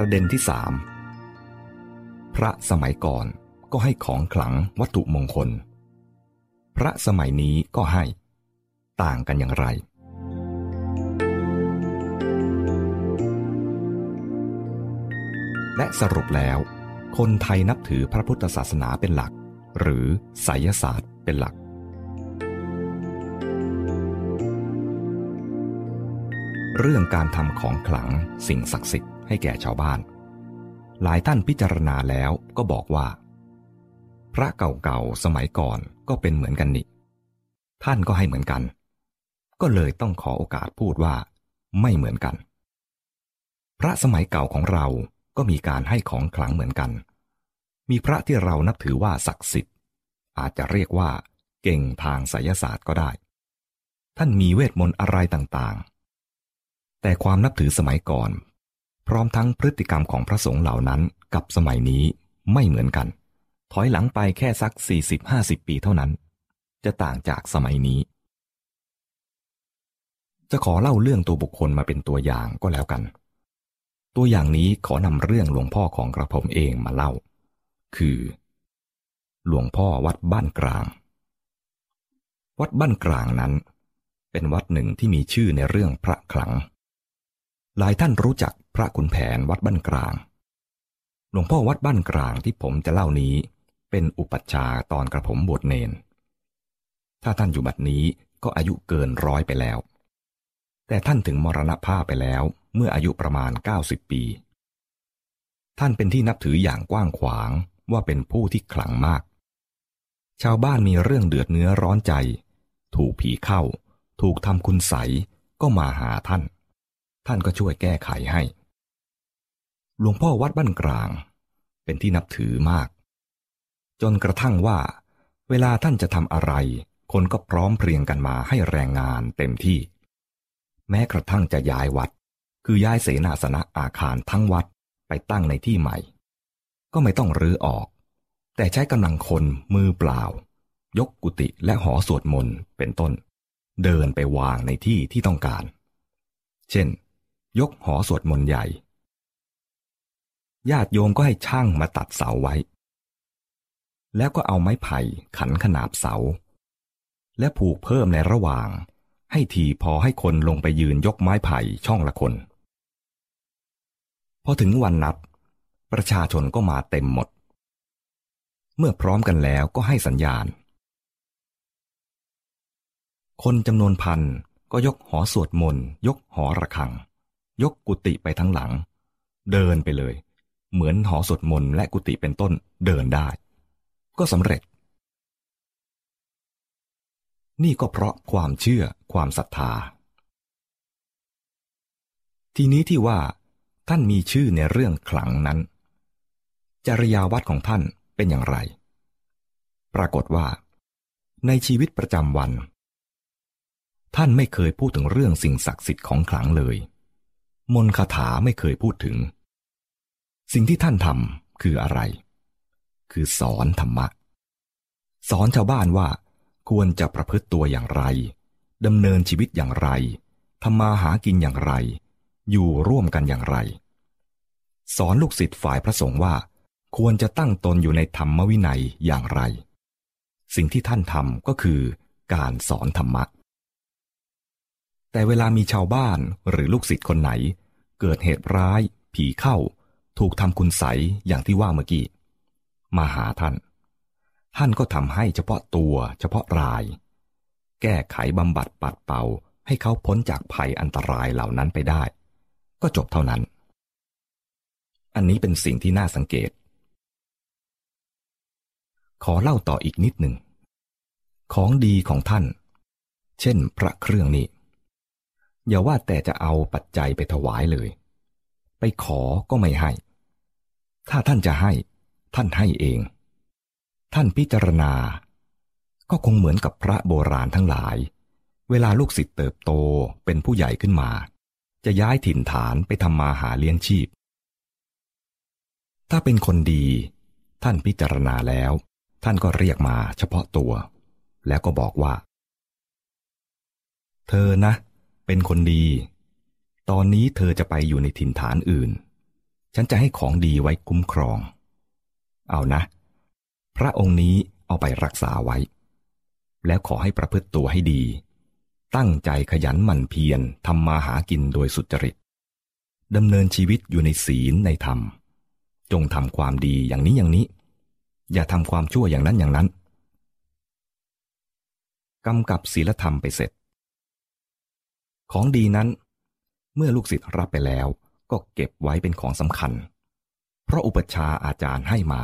ประเด็นที่สามพระสมัยก่อนก็ให้ของขลังวัตถุมงคล พระสมัยนี้ก็ให้ ต่างกันอย่างไร และสรุปแล้ว คนไทยนับถือพระพุทธศาสนาเป็นหลัก หรือไสยศาสตร์เป็นหลัก เรื่องการทำของขลังสิ่งศักดิ์สิทธิ์ ให้แก่ชาวบ้าน หลายท่านพิจารณาแล้วก็บอกว่า พระเก่าๆสมัยก่อนก็เป็นเหมือนกันนี่ท่านก็ให้เหมือนกัน ก็เลยต้องขอโอกาสพูดว่า ไม่เหมือนกัน พระสมัยเก่าของเราก็มีการให้ของขลังเหมือนกัน มีพระที่เรานับถือว่าศักดิ์สิทธิ์ อาจจะเรียกว่า เก่งทางไสยศาสตร์ก็ได้ ท่านมีเวทมนต์อะไรต่างๆ แต่ความนับถือสมัยก่อน พร้อมทั้งพฤติกรรมของพระสงฆ์เหล่านั้นกับสมัยนี้ไม่เหมือนกัน ถอยหลังไปแค่สัก 40-50 ปีเท่านั้น จะต่างจากสมัยนี้ จะขอเล่าเรื่องตัวบุคคลมาเป็นตัวอย่างก็แล้วกัน ตัวอย่างนี้ขอนำเรื่องหลวงพ่อของกระผมเองมาเล่า คือ หลวงพ่อวัดบ้านกลาง วัดบ้านกลางนั้น เป็นวัดหนึ่งที่มีชื่อในเรื่องพระคลัง หลายท่านรู้จักพระขุนแผนวัดบ้านกลาง หลวงพ่อวัดบ้านกลางที่ผมจะเล่านี้ เป็นอุปัชฌาย์ตอนกระผมบวชเนน ถ้าท่านอยู่บัดนี้ก็อายุเกินร้อยไปแล้ว แต่ท่านถึงมรณภาพไปแล้วเมื่ออายุประมาณ 90 ปี ท่านเป็นที่นับถืออย่างกว้างขวางว่าเป็นผู้ที่ขลังมาก ชาวบ้านมีเรื่องเดือดเนื้อร้อนใจ ถูกผีเข้า ถูกทำคุณใสก็มาหาท่าน ท่านก็ช่วยแก้ไขให้ หลวงพ่อวัดบ้านกลาง เป็นที่นับถือมาก จนกระทั่งว่า เวลาท่านจะทำอะไร คนก็พร้อมเพรียงกันมาให้แรงงานเต็มที่ แม้กระทั่งจะย้ายวัด คือย้ายเสนาสนะอาคารทั้งวัดไปตั้งในที่ใหม่ ก็ไม่ต้องรื้อออก แต่ใช้กำลังคนมือเปล่า ยกกุฏิและหอสวดมนต์เป็นต้น เดินไปวางในที่ที่ต้องการ เช่น ยกหอสวดมนต์ใหญ่ ญาติโยมก็ให้ช่างมาตัดเสาไว้ แล้วก็เอาไม้ไผ่ขันขนาบเสา และผูกเพิ่มในระหว่าง ให้ทีพอให้คนลงไปยืนยกไม้ไผ่ช่องละคน พอถึงวันนัด ประชาชนก็มาเต็มหมด เมื่อพร้อมกันแล้วก็ให้สัญญาณ คนจำนวนพันก็ยกหอสวดมนต์ยกหอระฆัง ยกกุฏิไปทั้งหลัง เดินไปเลย เหมือนหอสวดมนต์และกุฏิเป็นต้นเดินได้ ก็สำเร็จ นี่ก็เพราะความเชื่อความศรัทธา ทีนี้ที่ว่า ท่านมีชื่อในเรื่องขลังนั้น จริยาวัดของท่านเป็นอย่างไร ปรากฏว่า ในชีวิตประจำวัน ท่านไม่เคยพูดถึงเรื่องสิ่งศักดิ์สิทธิ์ของขลังเลย มนคาถาไม่เคยพูดถึง สิ่งที่ท่านทำคืออะไร คือสอนธรรมะ สอนชาวบ้านว่า ควรจะประพฤติตัวอย่างไรดำเนินชีวิตอย่างไรทำมาหากินอย่างไร อยู่ร่วมกันอย่างไร สอนลูกศิษย์ฝ่ายพระสงฆ์ว่า ควรจะตั้งตนอยู่ในธรรมวินัยอย่างไร สิ่งที่ท่านทำก็คือการสอนธรรมะ แต่เวลามีชาวบ้านหรือลูกศิษย์คนไหน เกิดเหตุร้าย ผีเข้า ถูกทำคุณใสอย่างที่ว่าเมื่อกี้ มาหาท่าน ท่านก็ทำให้เฉพาะตัวเฉพาะราย แก้ไขบำบัดปัดเป่าให้เขาพ้นจากภัยอันตรายเหล่านั้นไปได้ ก็จบเท่านั้น อันนี้เป็นสิ่งที่น่าสังเกต ขอเล่าต่ออีกนิดหนึ่ง ของดีของท่าน เช่นพระเครื่องนี้ อย่าว่าแต่จะเอาปัจจัยไปถวายเลย ไปขอก็ไม่ให้ ถ้าท่านจะให้ ท่านให้เอง ท่านพิจารณา ก็คงเหมือนกับพระโบราณทั้งหลาย เวลาลูกศิษย์เติบโตเป็นผู้ใหญ่ขึ้นมา จะย้ายถิ่นฐานไปทำมาหาเลี้ยงชีพ ถ้าเป็นคนดี ท่านพิจารณาแล้ว ท่านก็เรียกมาเฉพาะตัว แล้วก็บอกว่า เธอนะ เป็นคนดี ตอนนี้เธอจะไปอยู่ในถิ่นฐานอื่น ฉันจะให้ของดีไว้คุ้มครอง เอานะ พระองค์นี้เอาไปรักษาไว้ แล้วขอให้ประพฤติตัวให้ดี ตั้งใจขยันหมั่นเพียรทำมาหากินโดยสุจริตดำเนินชีวิตอยู่ในศีลในธรรม จงทำความดีอย่างนี้อย่างนี้ อย่าทำความชั่วอย่างนั้นอย่างนั้นกำกับศีลธรรมไปเสร็จ ของดีนั้น เมื่อลูกศิษย์รับไปแล้วก็เก็บไว้เป็นของสำคัญ เพราะอุปชาอาจารย์ให้มา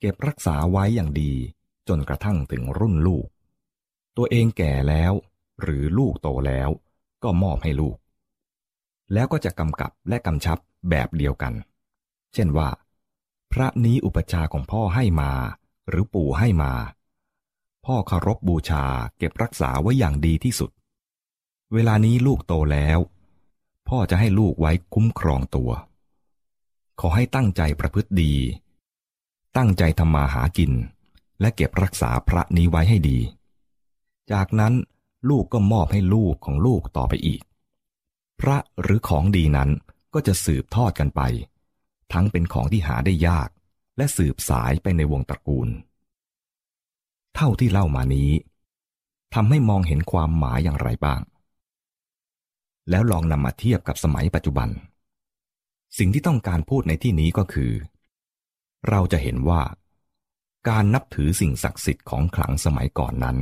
เก็บรักษาไว้อย่างดีจนกระทั่งถึงรุ่นลูก ตัวเองแก่แล้ว หรือลูกโตแล้วก็มอบให้ลูก แล้วก็จะกำกับและกำชับแบบเดียวกัน เช่นว่า พระนี้อุปชาของพ่อให้มา หรือปู่ให้มา พ่อเคารพบบูชาเก็บรักษาไว้อย่างดีที่สุด เวลานี้ลูกโตแล้ว พ่อจะให้ลูกไว้คุ้มครองตัว ขอให้ตั้งใจประพฤติดี ตั้งใจทำมาหากิน และเก็บรักษาพระนี้ไว้ให้ดี จากนั้นลูกก็มอบให้ลูกของลูกต่อไปอีก พระหรือของดีนั้นก็จะสืบทอดกันไป ทั้งเป็นของที่หาได้ยาก และสืบสายไปในวงตระกูล เท่าที่เล่ามานี้ทำให้มองเห็นความหมายอย่างไรบ้าง แล้วลองนำมาเทียบกับสมัยปัจจุบัน สิ่งที่ต้องการพูดในที่นี้ก็คือ เราจะเห็นว่า การนับถือสิ่งศักดิ์สิทธิ์ของขลังสมัยก่อนนั้น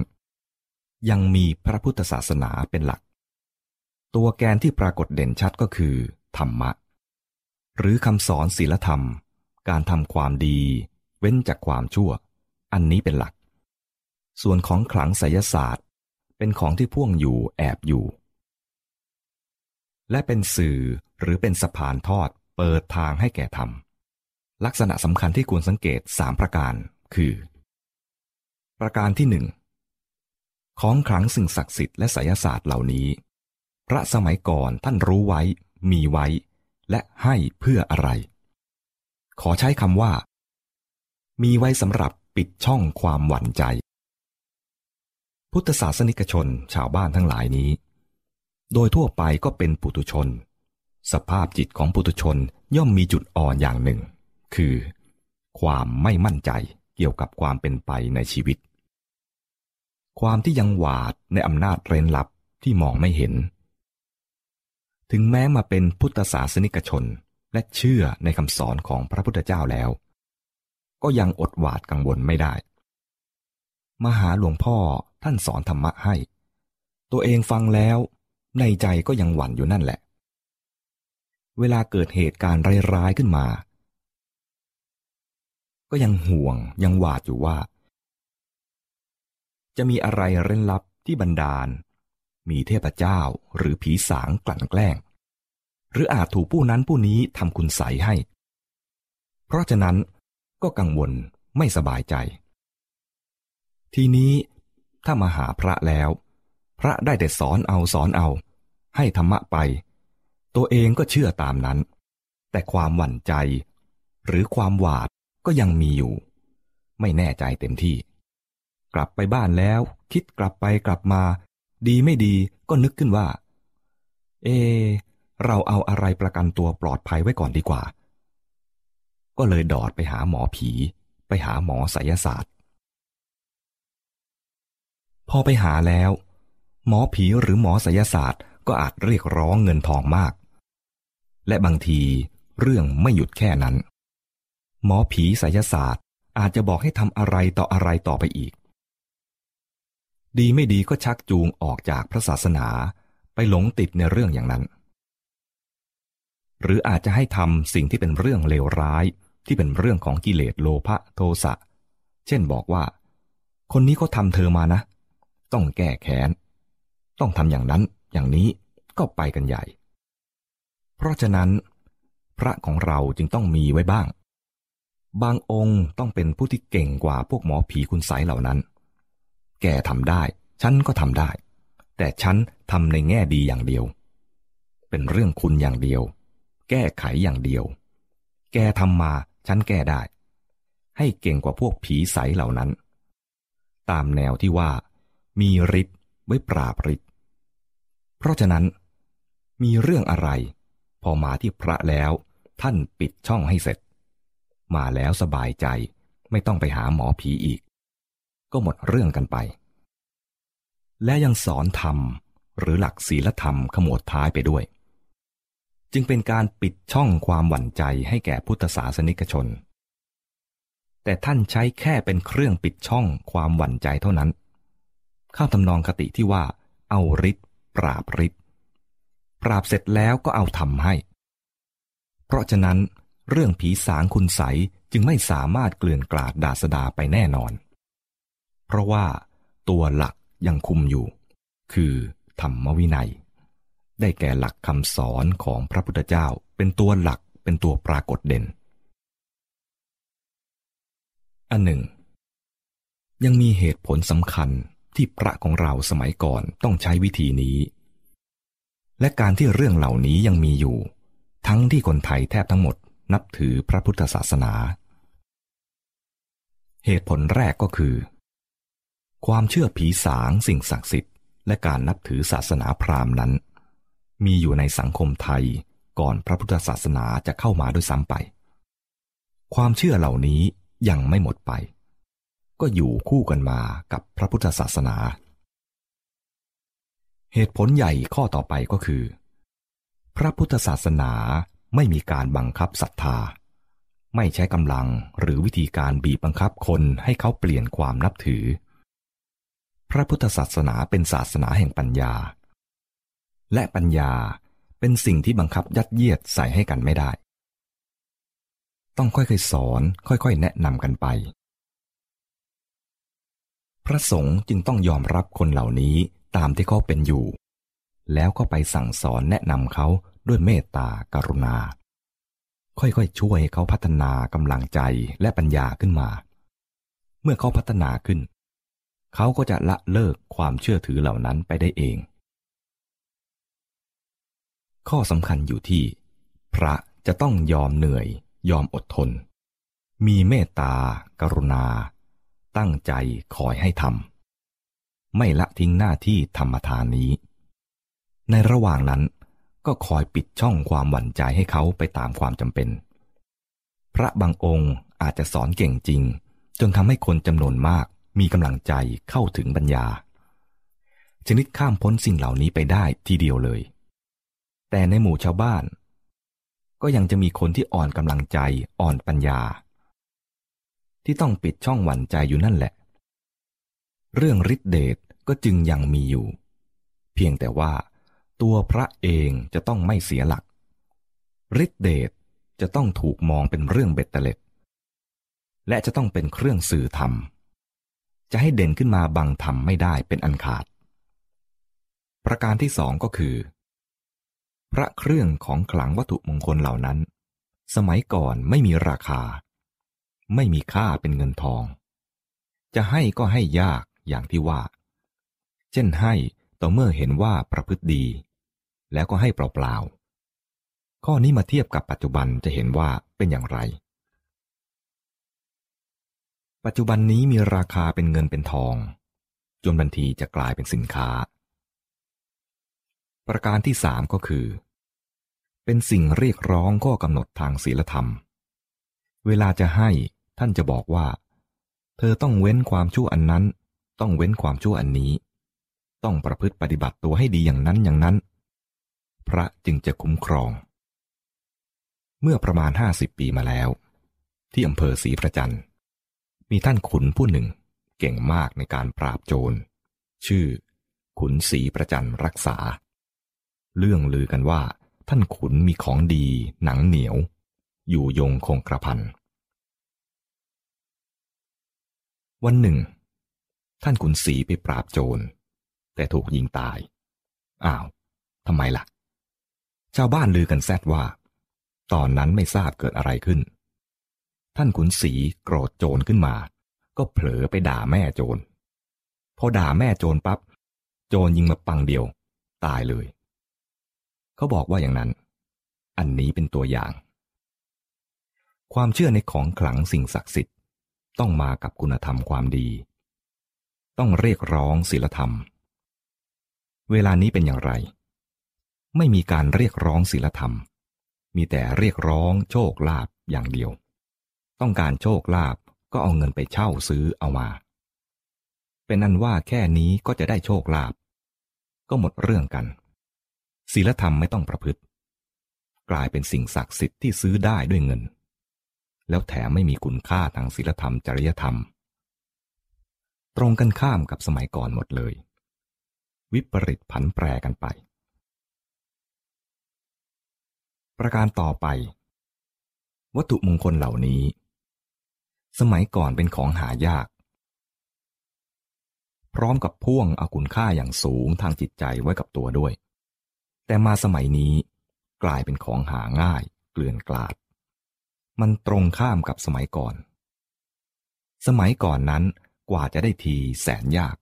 ยังมีพระพุทธศาสนาเป็นหลัก ตัวแกนที่ปรากฏเด่นชัดก็คือ ธรรมะ หรือคำสอนศีลธรรม การทำความดี เว้นจากความชั่ว อันนี้เป็นหลัก ส่วนของขลังไสยศาสตร์ เป็นของที่พ่วงอยู่แอบอยู่ และเป็นสื่อหรือเป็นสะพานทอดเปิดทางให้แก่ธรรม ลักษณะสำคัญที่ควรสังเกตสามประการ คือ ประการที่หนึ่งของขลังสิ่งศักดิ์สิทธิ์และไสยศาสตร์เหล่านี้ พระสมัยก่อนท่านรู้ไว้ มีไว้ และให้เพื่ออะไร ขอใช้คำว่า มีไว้สำหรับปิดช่องความหวั่นใจ พุทธศาสนิกชนชาวบ้านทั้งหลายนี้ โดยทั่วไปก็เป็นปุถุชน สภาพจิตของปุถุชนย่อมมีจุดอ่อนอย่างหนึ่ง คือ ความไม่มั่นใจเกี่ยวกับความเป็นไปในชีวิต ความที่ยังหวาดในอำนาจเร้นลับที่มองไม่เห็น ถึงแม้มาเป็นพุทธศาสนิกชนและเชื่อในคำสอนของพระพุทธเจ้าแล้ว ก็ยังอดหวาดกังวลไม่ได้มาหาหลวงพ่อท่านสอนธรรมะให้ ตัวเองฟังแล้ว ในใจก็ยังหวั่นอยู่นั่นแหละ เวลาเกิดเหตุการณ์ร้ายๆขึ้นมา ก็ยังห่วงยังหวาดอยู่ว่า จะมีอะไรเร้นลับที่บันดาล มีเทพเจ้าหรือผีสางกลั่นแกล้ง หรืออาจถูกผู้นั้นผู้นี้ทำคุณใสให้ เพราะฉะนั้นก็กังวลไม่สบายใจ ทีนี้ถ้ามาหาพระแล้ว พระได้แต่สอนเอาสอนเอา ให้ธรรมะไป ตัวเองก็เชื่อตามนั้น แต่ความหวั่นใจ หรือความหวาดก็ยังมีอยู่ ไม่แน่ใจเต็มที่ กลับไปบ้านแล้ว คิดกลับไปกลับมา ดีไม่ดีก็นึกขึ้นว่า เอ เราเอาอะไรประกันตัวปลอดภัยไว้ก่อนดีกว่า ก็เลยดอดไปหาหมอผี ไปหาหมอไสยศาสตร์ พอไปหาแล้ว หมอผีหรือหมอไสยศาสตร์ ก็อาจเรียกร้องเงินทองมาก และบางทีเรื่องไม่หยุดแค่นั้น หมอผีไสยศาสตร์อาจจะบอกให้ทำอะไรต่ออะไรต่อไปอีก ดีไม่ดีก็ชักจูงออกจากพระศาสนาไปหลงติดในเรื่องอย่างนั้น หรืออาจจะให้ทำสิ่งที่เป็นเรื่องเลวร้ายที่เป็นเรื่องของกิเลสโลภะโทสะ เช่นบอกว่า คนนี้เขาทำเธอมานะ ต้องแก้แค้น ต้องทำอย่างนั้น อย่างนี้ก็ไปกันใหญ่ เพราะฉะนั้น พระของเราจึงต้องมีไว้บ้าง บางองค์ต้องเป็นผู้ที่เก่งกว่าพวกหมอผีคุณไสเหล่านั้น แกทำได้ ฉันก็ทำได้ แต่ฉันทำในแง่ดีอย่างเดียว เป็นเรื่องคุณอย่างเดียว แก้ไขอย่างเดียว แกทำมา ฉันแก้ได้ ให้เก่งกว่าพวกผีใสเหล่านั้น ตามแนวที่ว่า มีฤทธิ์ไว้ปราบฤทธิ ราะฉะนั้น มีเรื่องอะไร พอมาที่พระแล้ว ท่านปิดช่องให้เสร็จ มาแล้วสบายใจไม่ต้องไปหาหมอผีอีก ก็หมดเรื่องกันไป และยังสอนธรรมหรือหลักศีลธรรมขมวดท้ายไปด้วย จึงเป็นการปิดช่องความหวั่นใจให้แก่พุทธศาสนิกชน แต่ท่านใช้แค่เป็นเครื่องปิดช่องความหวั่นใจเท่านั้น ข้าทำนองคติที่ว่าเอาฤทธิ์ ปราบฤทธิ์ปราบเสร็จแล้วก็เอาทำให้ เพราะฉะนั้นเรื่องผีสางคุณใสจึงไม่สามารถเกลื่อนกลาดดาสดาไปแน่นอน เพราะว่าตัวหลักยังคุมอยู่ คือธรรมวินัย ได้แก่หลักคำสอนของพระพุทธเจ้าเป็นตัวหลักเป็นตัวปรากฏเด่น อันหนึ่ง ยังมีเหตุผลสำคัญ ที่พระของเราสมัยก่อนต้องใช้วิธีนี้ และการที่เรื่องเหล่านี้ยังมีอยู่ ทั้งที่คนไทยแทบทั้งหมดนับถือพระพุทธศาสนา เหตุผลแรกก็คือ ความเชื่อผีสางสิ่งศักดิ์สิทธิ์ และการนับถือศาสนาพราหมณ์นั้น มีอยู่ในสังคมไทยก่อนพระพุทธศาสนาจะเข้ามาด้วยซ้ำไป ความเชื่อเหล่านี้ยังไม่หมดไป ก็อยู่คู่กันมากับพระพุทธศาสนา เหตุผลใหญ่ข้อต่อไปก็คือ พระพุทธศาสนาไม่มีการบังคับศรัทธา ไม่ใช้กำลังหรือวิธีการบีบบังคับคนให้เขาเปลี่ยนความนับถือ พระพุทธศาสนาเป็นศาสนาแห่งปัญญา และปัญญาเป็นสิ่งที่บังคับยัดเยียดใส่ให้กันไม่ได้ ต้องค่อยๆสอน ค่อยๆ แนะนำกันไป พระสงฆ์จึงต้องยอมรับคนเหล่านี้ตามที่เขาเป็นอยู่ แล้วก็ไปสั่งสอนแนะนำเขาด้วยเมตตากรุณา ค่อยๆช่วยเขาพัฒนากำลังใจและปัญญาขึ้นมา เมื่อเขาพัฒนาขึ้น เขาก็จะละเลิกความเชื่อถือเหล่านั้นไปได้เอง ข้อสำคัญอยู่ที่ พระจะต้องยอมเหนื่อย ยอมอดทน มีเมตตากรุณา ตั้งใจคอยให้ทำไม่ละทิ้งหน้าที่ธรรมทานนี้ ในระหว่างนั้นก็คอยปิดช่องความหวั่นใจให้เขาไปตามความจำเป็น พระบางองค์อาจจะสอนเก่งจริง จนทำให้คนจำนวนมากมีกำลังใจเข้าถึงปัญญา ชนิดข้ามพ้นสิ่งเหล่านี้ไปได้ทีเดียวเลย แต่ในหมู่ชาวบ้าน ก็ยังจะมีคนที่อ่อนกำลังใจอ่อนปัญญา ที่ต้องปิดช่องหวั่นใจอยู่นั่นแหละ เรื่องฤทธิเดชก็จึงยังมีอยู่ เพียงแต่ว่า ตัวพระเองจะต้องไม่เสียหลักฤทธิเดชจะต้องถูกมองเป็นเรื่องเบ็ดเตล็ด และจะต้องเป็นเครื่องสื่อธรรม จะให้เด่นขึ้นมาบังธรรมไม่ได้เป็นอันขาด ประการที่สองก็คือ พระเครื่องของขลังวัตถุมงคลเหล่านั้น สมัยก่อนไม่มีราคา ไม่มีค่าเป็นเงินทอง จะให้ก็ให้ยากอย่างที่ว่า เช่นให้ต่อเมื่อเห็นว่าประพฤติดี แล้วก็ให้เปล่าๆ ข้อนี้มาเทียบกับปัจจุบันจะเห็นว่าเป็นอย่างไร ปัจจุบันนี้มีราคาเป็นเงินเป็นทอง จนบันทีจะกลายเป็นสินค้า ประการที่สามก็คือ เป็นสิ่งเรียกร้องข้อกำหนดทางศีลธรรม เวลาจะให้ ท่านจะบอกว่า เธอต้องเว้นความชั่วอันนั้น ต้องเว้นความชั่วอันนี้ ต้องประพฤติปฏิบัติตัวให้ดีอย่างนั้นอย่างนั้น พระจึงจะคุ้มครอง เมื่อประมาณห้าสิบปีมาแล้ว ที่อำเภอศรีประจันมีท่านขุนผู้หนึ่งเก่งมากในการปราบโจร ชื่อ ขุนศรีประจันรักษา เรื่องลือกันว่า ท่านขุนมีของดี หนังเหนียว อยู่ยงคงกระพัน วันหนึ่ง ท่านขุนศรีไปปราบโจร แต่ถูกยิงตาย อ้าวทำไมละ่ะ ชาวบ้านลือกันแซดว่า ตอนนั้นไม่ทราบเกิดอะไรขึ้น ท่านขุนศรีโกรธโจรขึ้นมา ก็เผลอไปด่าแม่โจร พอด่าแม่โจรปับ๊บ โจรยิงมาปังเดียว ตายเลย เขาบอกว่าอย่างนั้น อันนี้เป็นตัวอย่าง ความเชื่อในของขลังสิ่งศักดิ์สิทธิ์ ต้องมากับคุณธรรมความดี ต้องเรียกร้องศีลธรรม เวลานี้เป็นอย่างไร ไม่มีการเรียกร้องศีลธรรม มีแต่เรียกร้องโชคลาภอย่างเดียว ต้องการโชคลาภก็เอาเงินไปเช่าซื้อเอามา เป็นอันว่าแค่นี้ก็จะได้โชคลาภก็หมดเรื่องกันศีลธรรมไม่ต้องประพฤติ กลายเป็นสิ่งศักดิ์สิทธิ์ที่ซื้อได้ด้วยเงิน แล้วแถมไม่มีคุณค่าทางศีลธรรมจริยธรรม ตรงกันข้ามกับสมัยก่อนหมดเลย วิปริตผันแปรกันไป ประการต่อไป วัตถุมงคลเหล่านี้ สมัยก่อนเป็นของหายาก พร้อมกับพ่วงเอาคุณค่าอย่างสูงทางจิตใจไว้กับตัวด้วย แต่มาสมัยนี้กลายเป็นของหาง่าย เกลื่อนกลาด มันตรงข้ามกับสมัยก่อน สมัยก่อนนั้นกว่าจะได้ทีแสนยาก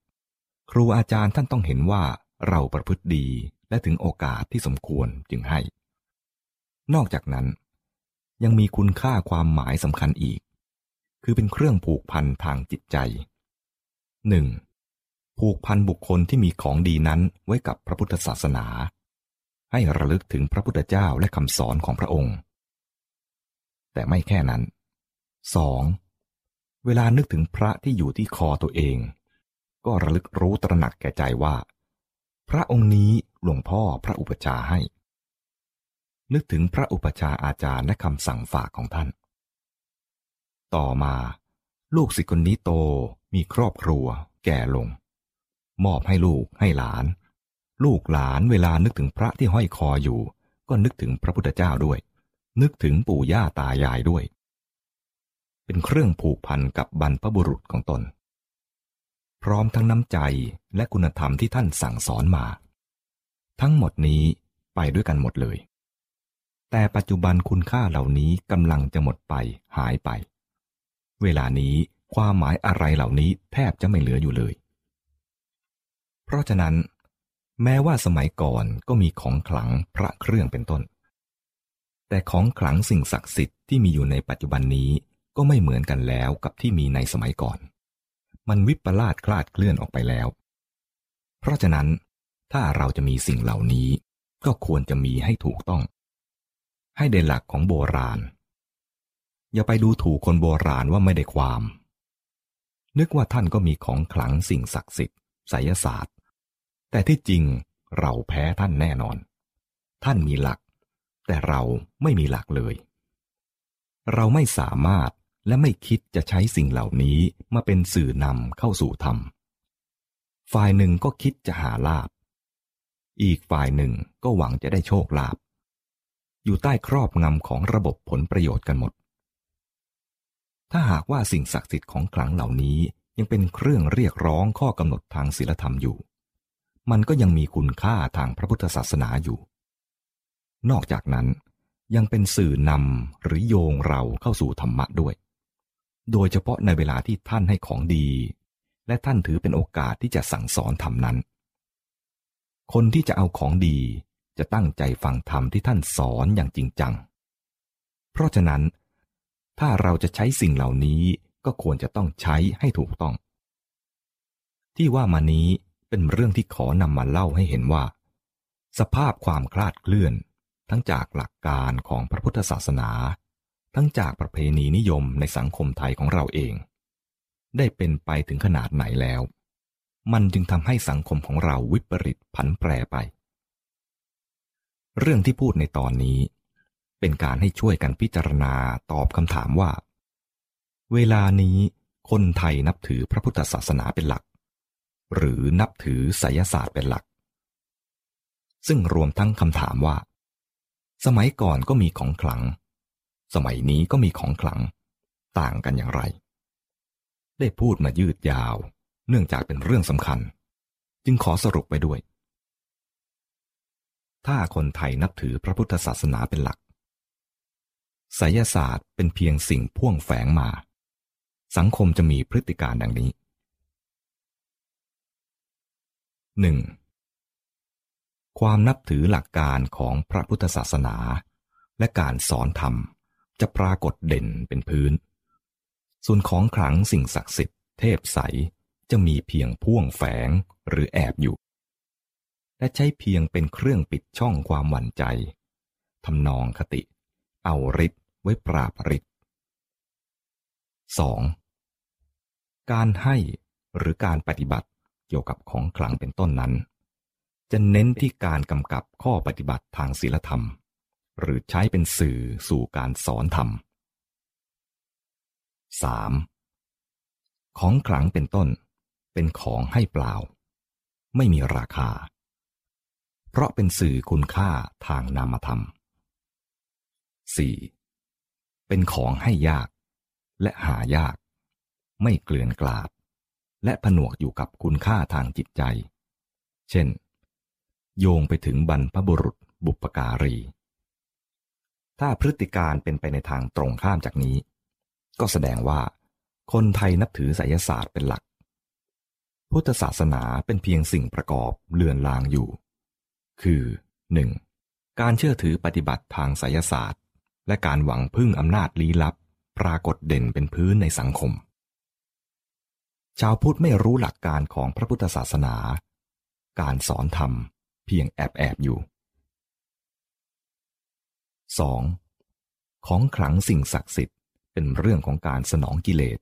ครูอาจารย์ท่านต้องเห็นว่าเราประพฤติดีและถึงโอกาสที่สมควรจึงให้ นอกจากนั้น ยังมีคุณค่าความหมายสำคัญอีก คือเป็นเครื่องผูกพันทางจิตใจ 1. ผูกพันบุคคลที่มีของดีนั้นไว้กับพระพุทธศาสนา ให้ระลึกถึงพระพุทธเจ้าและคำสอนของพระองค์ แต่ไม่แค่นั้น 2. เวลานึกถึงพระที่อยู่ที่คอตัวเอง ก็ระลึกรู้ตระหนักแก่ใจว่า พระองค์นี้หลวงพ่อพระอุปชาให้ นึกถึงพระอุปชาอาจารย์และคำสั่งฝากของท่าน ต่อมา ลูกศิษย์คนนี้โตมีครอบครัว แก่ลง มอบให้ลูกให้หลาน ลูกหลานเวลานึกถึงพระที่ห้อยคออยู่ ก็นึกถึงพระพุทธเจ้าด้วย นึกถึงปู่ย่าตายายด้วย เป็นเครื่องผูกพันกับบรรพบุรุษของตน พร้อมทั้งน้ำใจและคุณธรรมที่ท่านสั่งสอนมา ทั้งหมดนี้ไปด้วยกันหมดเลย แต่ปัจจุบันคุณค่าเหล่านี้กำลังจะหมดไปหายไป เวลานี้ความหมายอะไรเหล่านี้แทบจะไม่เหลืออยู่เลย เพราะฉะนั้น แม้ว่าสมัยก่อนก็มีของขลังพระเครื่องเป็นต้น แต่ของขลังสิ่งศักดิ์สิทธิ์ที่มีอยู่ในปัจจุบันนี้ก็ไม่เหมือนกันแล้วกับที่มีในสมัยก่อน มันวิปลาสคลาดเคลื่อนออกไปแล้ว เพราะฉะนั้นถ้าเราจะมีสิ่งเหล่านี้ ก็ควรจะมีให้ถูกต้อง ให้ได้หลักของโบราณ อย่าไปดูถูกคนโบราณว่าไม่ได้ความ นึกว่าท่านก็มีของขลังสิ่งศักดิ์สิทธิ์ไสยศาสตร์ แต่ที่จริงเราแพ้ท่านแน่นอน ท่านมีหลัก แต่เราไม่มีหลักเลย เราไม่สามารถและไม่คิดจะใช้สิ่งเหล่านี้มาเป็นสื่อนำเข้าสู่ธรรม ฝ่ายหนึ่งก็คิดจะหาลาบ อีกฝ่ายหนึ่งก็หวังจะได้โชคลาภอยู่ใต้ครอบงำของระบบผลประโยชน์กันหมด ถ้าหากว่าสิ่งศักดิ์สิทธิ์ของขลังเหล่านี้ยังเป็นเครื่องเรียกร้องข้อกำหนดทางศีลธรรมอยู่ มันก็ยังมีคุณค่าทางพระพุทธศาสนาอยู่ นอกจากนั้นยังเป็นสื่อนำหรือโยงเราเข้าสู่ธรรมะด้วย โดยเฉพาะในเวลาที่ท่านให้ของดี และท่านถือเป็นโอกาสที่จะสั่งสอนธรรมนั้น คนที่จะเอาของดีจะตั้งใจฟังธรรมที่ท่านสอนอย่างจริงจัง เพราะฉะนั้น ถ้าเราจะใช้สิ่งเหล่านี้ก็ควรจะต้องใช้ให้ถูกต้อง ที่ว่ามานี้เป็นเรื่องที่ขอนำมาเล่าให้เห็นว่า สภาพความคลาดเคลื่อน ทั้งจากหลักการของพระพุทธศาสนา ทั้งจากประเพณีนิยมในสังคมไทยของเราเอง ได้เป็นไปถึงขนาดไหนแล้ว มันจึงทำให้สังคมของเราวิปริตผันแปรไป เรื่องที่พูดในตอนนี้ เป็นการให้ช่วยกันพิจารณาตอบคำถามว่า เวลานี้คนไทยนับถือพระพุทธศาสนาเป็นหลัก หรือนับถือไสยศาสตร์เป็นหลัก ซึ่งรวมทั้งคำถามว่า สมัยก่อนก็มีของขลัง สมัยนี้ก็มีของขลัง ต่างกันอย่างไร ได้พูดมายืดยาว เนื่องจากเป็นเรื่องสำคัญ จึงขอสรุปไปด้วย ถ้าคนไทยนับถือพระพุทธศาสนาเป็นหลักไสยศาสตร์เป็นเพียงสิ่งพ่วงแฝงมา สังคมจะมีพฤติการดังนี้ 1. ความนับถือหลักการของพระพุทธศาสนา และการสอนธรรมจะปรากฏเด่นเป็นพื้น ส่วนของขลังสิ่งศักดิ์สิทธิ์เทพใสจะมีเพียงพ่วงแฝงหรือแอบอยู่ และใช้เพียงเป็นเครื่องปิดช่องความหวั่นใจทำนองคติ เอาฤทธิ์ไว้ปราบฤทธิ์ 2. การให้หรือการปฏิบัติเกี่ยวกับของขลังเป็นต้นนั้น จะเน้นที่การกำกับข้อปฏิบัติทางศีลธรรม หรือใช้เป็นสื่อสู่การสอนธรรม 3. ของขลังเป็นต้น เป็นของให้เปล่า ไม่มีราคา เพราะเป็นสื่อคุณค่าทางนามธรรม 4. เป็นของให้ยาก และหายาก ไม่เกลื่อนกลาด และผนวกอยู่กับคุณค่าทางจิตใจ เช่น โยงไปถึงบรรพบุรุษบุปการี ถ้าพฤติการเป็นไปในทางตรงข้ามจากนี้ ก็แสดงว่า คนไทยนับถือไสยศาสตร์เป็นหลัก พุทธศาสนาเป็นเพียงสิ่งประกอบเลือนลางอยู่ คือ 1. การเชื่อถือปฏิบัติทางไสยศาสตร์ และการหวังพึ่งอำนาจลี้ลับ ปรากฏเด่นเป็นพื้นในสังคม ชาวพุทธไม่รู้หลักการของพระพุทธศาสนา การสอนธรรม เพียงแอบแอบอยู่ 2. ของขลังสิ่งศักดิ์สิทธิ์เป็นเรื่องของการสนองกิเลส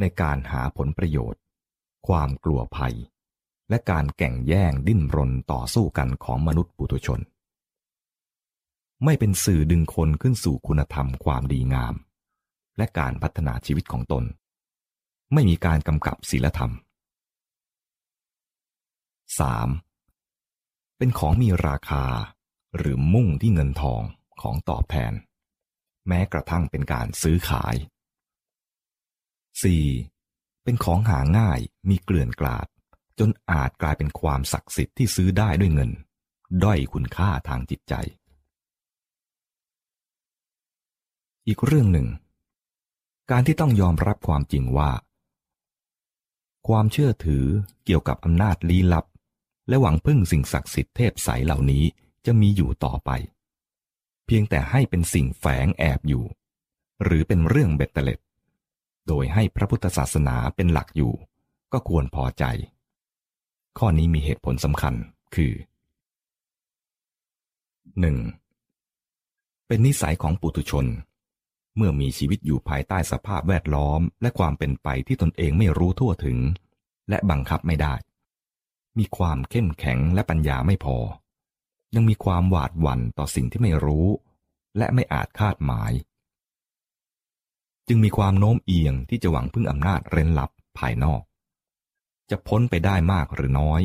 ในการหาผลประโยชน์ ความกลัวภัย และการแก่งแย่งดิ้นรนต่อสู้กันของมนุษย์ปุถุชน ไม่เป็นสื่อดึงคนขึ้นสู่คุณธรรมความดีงาม และการพัฒนาชีวิตของตน ไม่มีการกำกับศีลธรรม 3. เป็นของมีราคา หรือมุ่งที่เงินทองของตอบแทน แม้กระทั่งเป็นการซื้อขาย 4. เป็นของหาง่ายมีเกลื่อนกลาด จนอาจกลายเป็นความศักดิ์สิทธิ์ที่ซื้อได้ด้วยเงิน ด้อยคุณค่าทางจิตใจ อีกเรื่องหนึ่ง การที่ต้องยอมรับความจริงว่า ความเชื่อถือเกี่ยวกับอำนาจลี้ลับ และหวังพึ่งสิ่งศักดิ์สิทธิ์เทพใสเหล่านี้จะมีอยู่ต่อไป เพียงแต่ให้เป็นสิ่งแฝงแอบอยู่ หรือเป็นเรื่องเบ็ดเตล็ด โดยให้พระพุทธศาสนาเป็นหลักอยู่ ก็ควรพอใจ ข้อนี้มีเหตุผลสำคัญคือ 1. เป็นนิสัยของปุถุชน เมื่อมีชีวิตอยู่ภายใต้สภาพแวดล้อม และความเป็นไปที่ตนเองไม่รู้ทั่วถึง และบังคับไม่ได้ มีความเข้มแข็งและปัญญาไม่พอ ยังมีความหวาดหวั่นต่อสิ่งที่ไม่รู้ และไม่อาจคาดหมาย จึงมีความโน้มเอียงที่จะหวังพึ่งอำนาจเร้นลับภายนอก จะพ้นไปได้มากหรือน้อย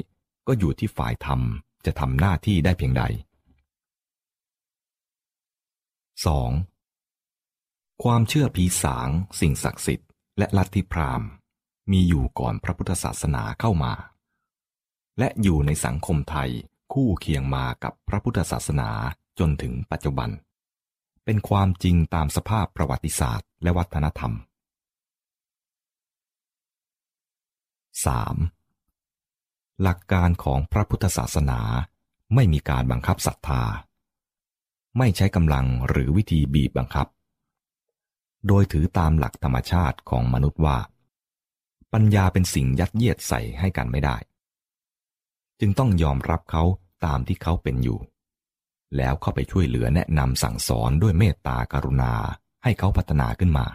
ก็อยู่ที่ฝ่ายธรรมจะทำหน้าที่ได้เพียงใด 2. ความเชื่อผีสาง สิ่งศักดิ์สิทธิ์และลัทธิพราหมณ์ มีอยู่ก่อนพระพุทธศาสนาเข้ามา และอยู่ในสังคมไทยคู่เคียงมากับพระพุทธศาสนาจนถึงปัจจุบัน เป็นความจริงตามสภาพประวัติศาสตร์และวัฒนธรรม 3. หลักการของพระพุทธศาสนาไม่มีการบังคับศรัทธา ไม่ใช้กำลังหรือวิธีบีบบังคับ โดยถือตามหลักธรรมชาติของมนุษย์ว่า ปัญญาเป็นสิ่งยัดเยียดใส่ให้กันไม่ได้ จึงต้องยอมรับเขาตามที่เขาเป็นอยู่ แล้วเข้าไปช่วยเหลือแนะนำสั่งสอนด้วยเมตตากรุณาให้เขาพัฒนาขึ้นมา